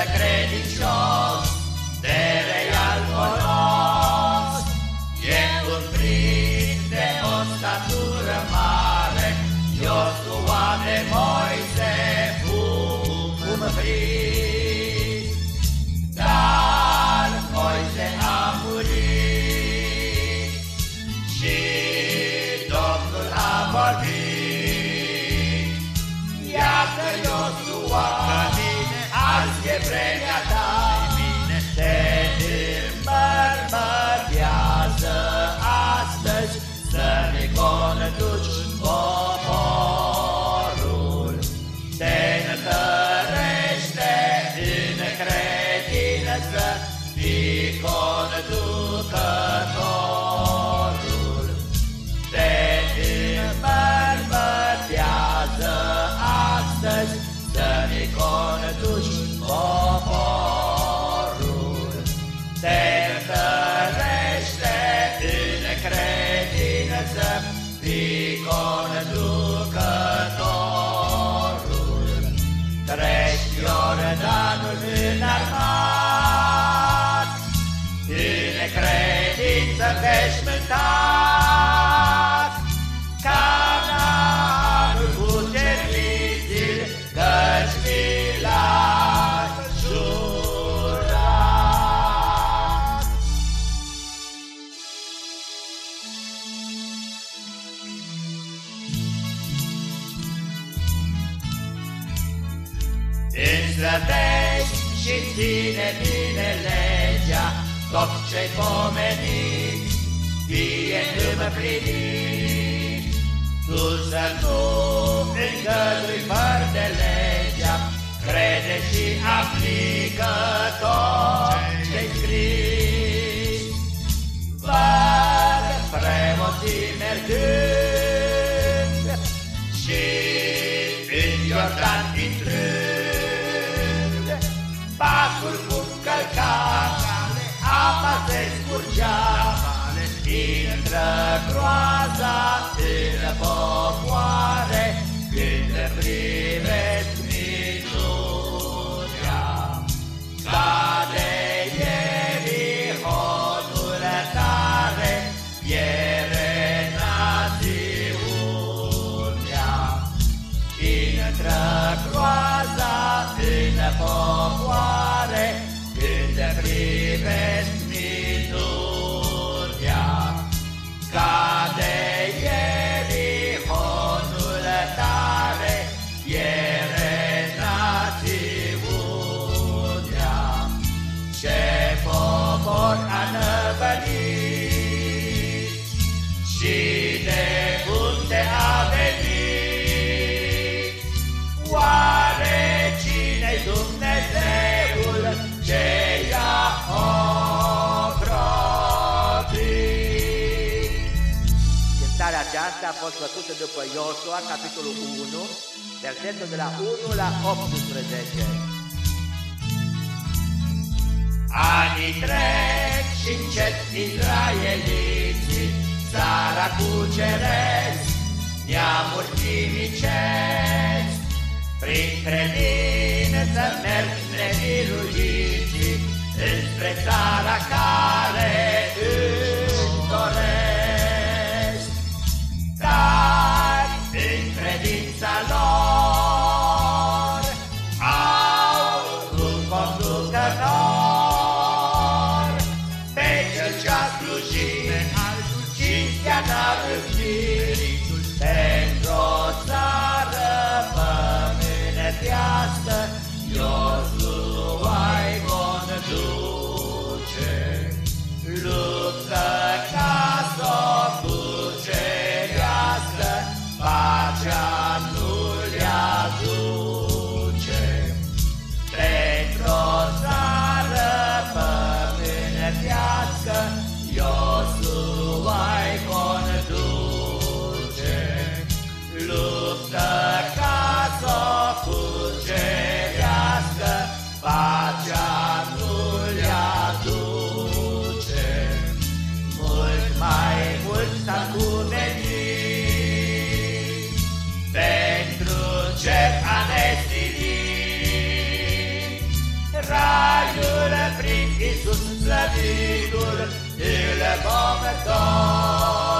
credincios, de real folos, e un prin de o statură mare, Iosua de Moise, cum prin. Dar Moise a murit și Domnul a vorbit. Credință veșmântat, Canaanul cuceriți-l, căci mi l-ați jurat. Înslăvești și ține bine legea, tot ce-ai pomenit, fie împlinit. Tu să nu îngădui fără de legea, crede și aplică tot ce-ai scris. Fără premoții mergând și în Iordan intrând, pasul cum călca, apa se scurgea, intră groaza în popoare, când privesc minunea. Cade Ierihonul tare, piere națiunea. Intră groaza în popoare, când privesc minunea. Fost făcută după Iosua, capitolul 1, versetul de la 1 la 18. Anii trec și încet Israeliții Țara cuceresc, neamuri nimicesc Prin credință merg nemiruiții Jesus. Iisus slăvitul, El va merta.